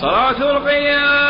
صلاة القيام.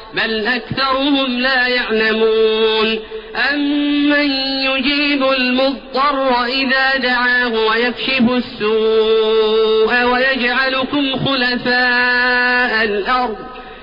بل أكثرهم لا يعلمون. أمن يجيب المضطر إذا دعاه ويكشف السوء ويجعلكم خلفاء الأرض.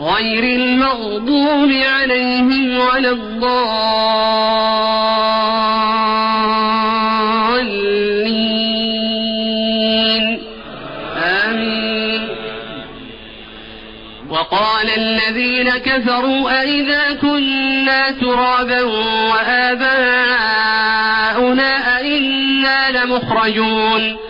غير المغضوب عليهم ولا الضالين. آمين. وقال الذين كفروا أئذا كنا ترابا وآباؤنا أئنا لمخرجون.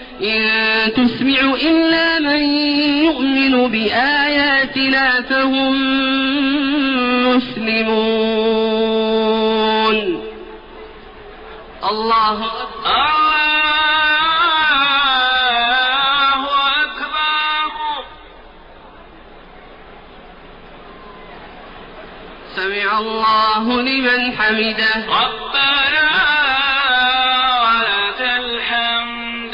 إن تسمع إلا من يؤمن بآياتنا فهم مسلمون. الله أكبر. سمع الله لمن حمده. ربنا ولك الحمد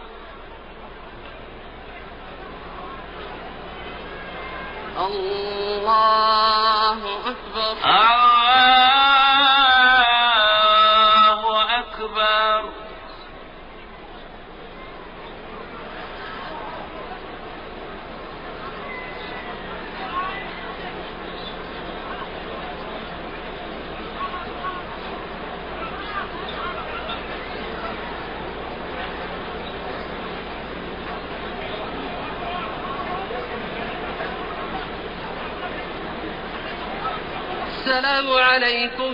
الله أكبر الله أكبر السلام عليكم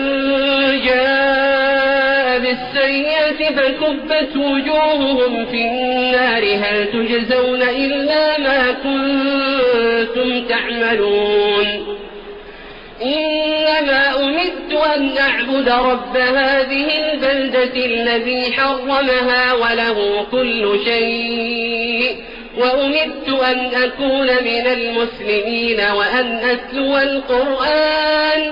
بالسيئة فكبت وجوههم في النار. هل تجزون إلا ما كنتم تعملون؟ إنما أمدت أن أعبد رب هذه البلدة الذي حرمها وله كل شيء وأمدت أن أكون من المسلمين وأن أتلو القرآن.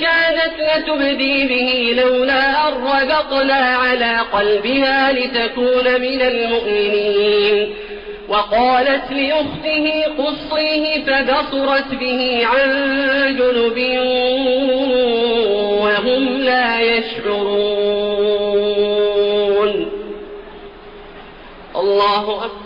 كانت لتبدي به لولا أن على قلبها لتكون من المؤمنين. وقالت لأخته قصيه فبصرت به عن جنب وهم لا يشعرون. الله أكبر.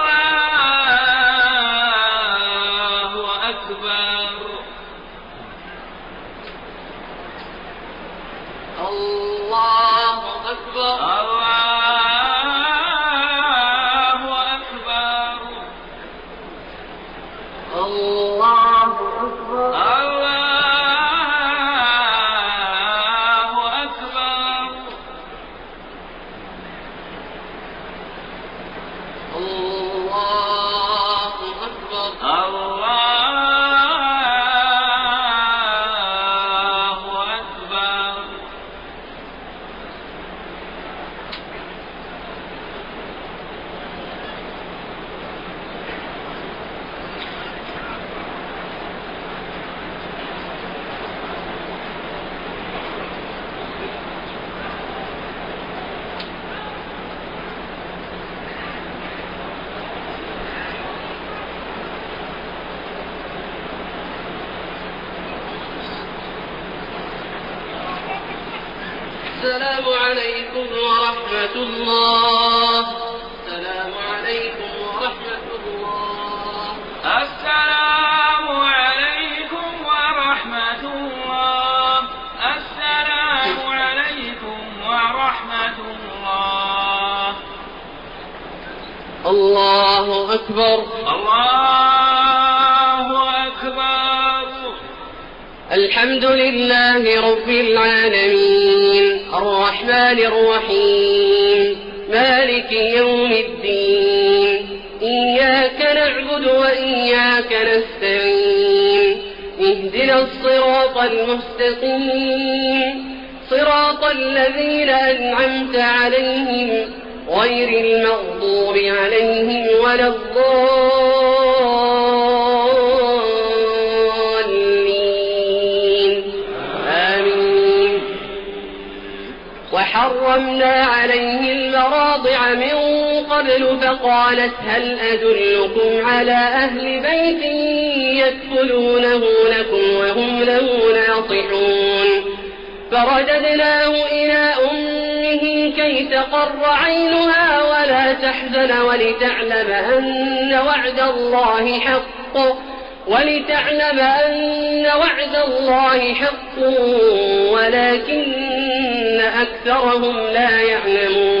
اهدنا الصراط المستقيم. صراط الذين أنعمت عليهم غير المغضوب عليهم ولا الضالين. آمين. وحرمنا عليه المراضع من قبل فقالت هل أدلكم على أهل بيت يكفلونه لكم وهم له ناصحون فرددناه إلى أمه كي تقر عينها ولا تحزن ولتعلم أن وعد الله حق ولتعلم أن وعد الله حق ولكن أكثرهم لا يعلمون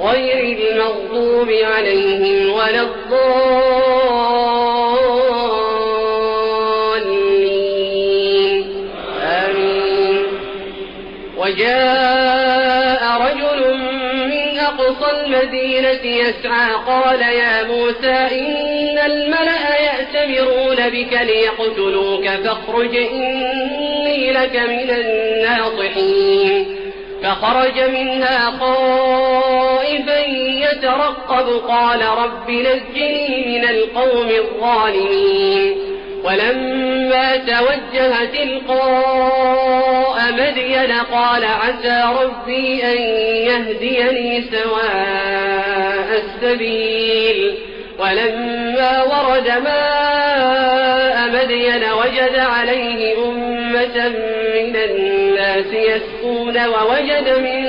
غير المغضوب عليهم ولا الضالين. آمين. وجاء رجل من أقصى المدينة يسعى قال يا موسى إن الملأ يأتمرون بك ليقتلوك فاخرج إني لك من الناصحين. فخرج منها خائفا يترقب. قال رب نجني من القوم الظالمين. ولما توجه تلقاء مدين قال عسى ربي أن يهديني سواء السبيل. ولما ورد ماء مدين وجد عليه من الناس يسقون ووجد من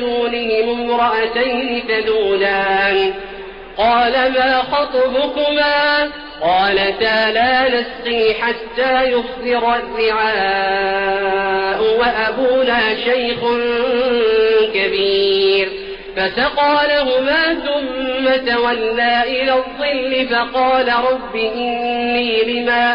دونهم امرأتين تدودان قال ما خطبكما قالتا لا نسقي حتى يصدر الرعاء وأبونا شيخ كبير فسقى لهما ثم تولى إلى الظل فقال رب إني لما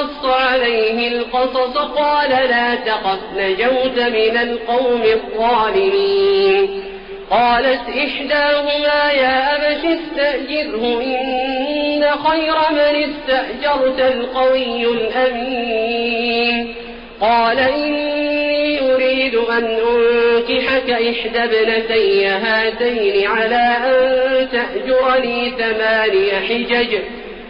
وقص عليه القصص قال لا تخف نجوت من القوم الظالمين. قالت إحداهما يا أبت استأجره إن خير من استأجرت القوي الأمين. قال إني أريد أن أنكحك إحدى ابنتي هاتين على أن تأجرني ثماني حجج.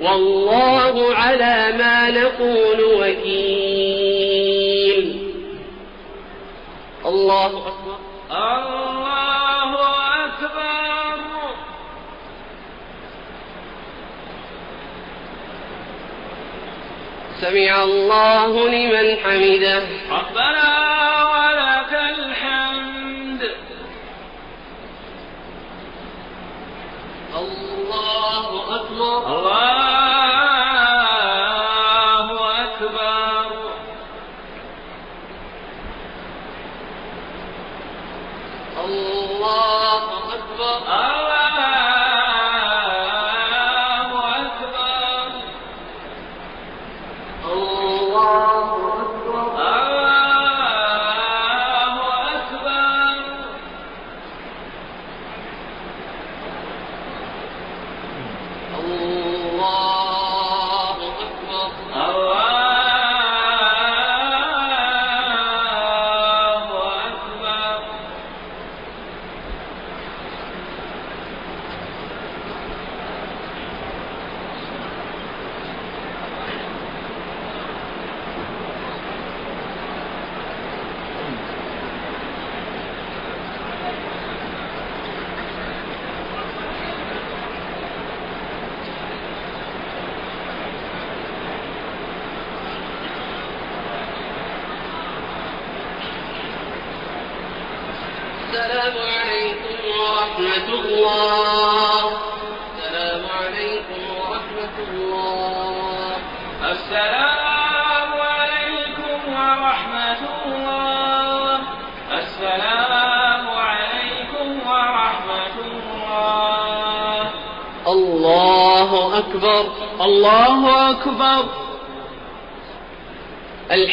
والله على ما نقول وكيل. الله أكبر. الله أكبر. سمع الله لمن حمده. ربنا ولك الحمد. الله أكبر. الله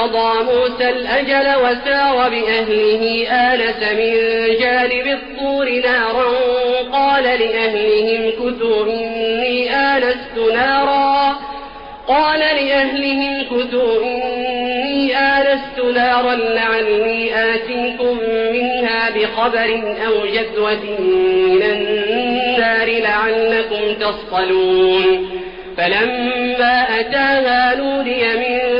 فلما قضى موسى الأجل وسار بأهله آنس من جانب الطور نارا. قال لأهلهم كثوا إني آنست نارا قال لأهلهم كثوا إني آنست نارا لعلي آتيكم منها بخبر أو جذوة من النار لعلكم تصطلون. فلما أتاها نودي من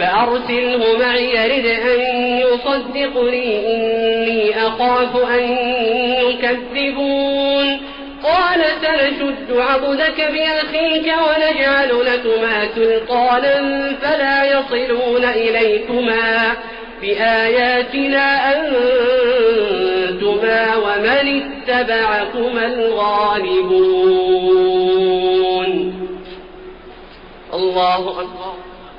فأرسله معي يرد أن يصدقني إني أخاف أن يكذبون. قال نشد عضدك بأخيك ونجعل لكما سلطانا فلا يصلون إليكما. بآياتنا أنتما ومن اتبعكما الغالبون. الله أكبر.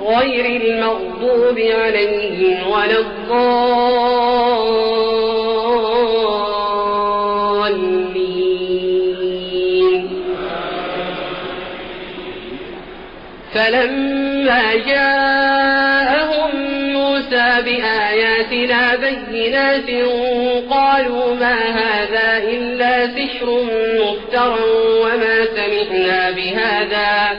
غير المغضوب عليهم ولا الضالين. فلما جاءهم موسى بآياتنا بينات قالوا ما هذا إلا سحر مفترى وما سمعنا بهذا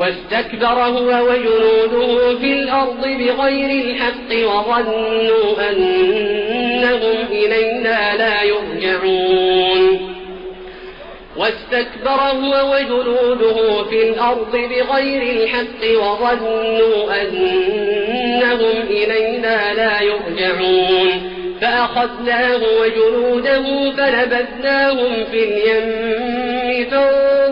واستكبر هو وجنوده في الأرض بغير الحق وظنوا أنهم إلينا لا يرجعون. واستكبر هو وجنوده في الأرض بغير الحق وظنوا أنهم إلينا لا يرجعون. فأخذناه وجنوده فنبذناهم في اليم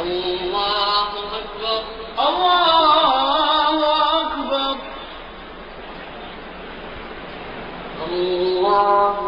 الله أكبر. الله أكبر. الله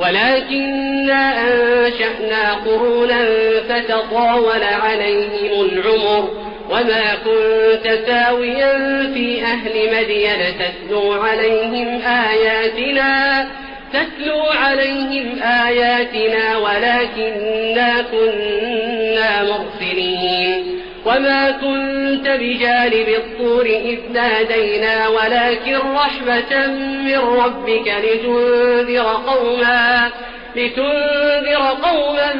ولكننا أنشأنا قرونا فتطاول عليهم العمر وما كنت ساويا في أهل مدين تتلو عليهم آياتنا تتلو عليهم آياتنا ولكننا كنا مرسلين وما كنت بجانب الطور إذ نادينا ولكن رحمة من ربك لتنذر قوما لتنذر قوما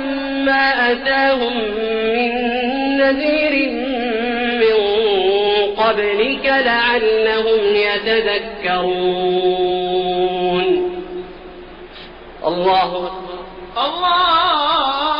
ما أتاهم من نذير من قبلك لعلهم يتذكرون الله أكبر. الله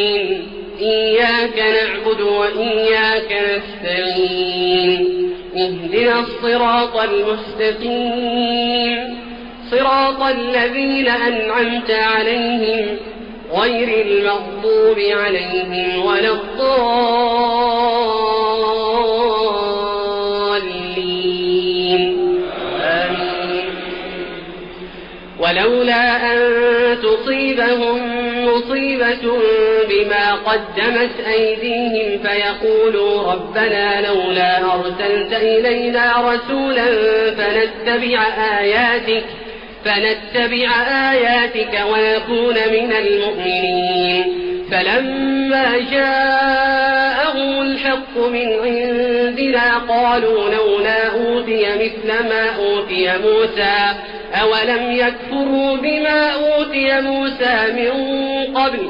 إياك نعبد وإياك نستعين. اهدنا الصراط المستقيم. صراط الذين أنعمت عليهم غير المغضوب عليهم ولا الضالين. آمين. ولولا أن تصيبهم بما قدمت أيديهم فيقولوا ربنا لولا أرسلت إلينا رسولا فنتبع آياتك فنتبع آياتك ونكون من المؤمنين. فلما جاءهم الحق من عندنا قالوا لولا أوتي مثل ما أوتي موسى أولم يكفروا بما أوتي موسى من قبل؟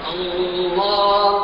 الله.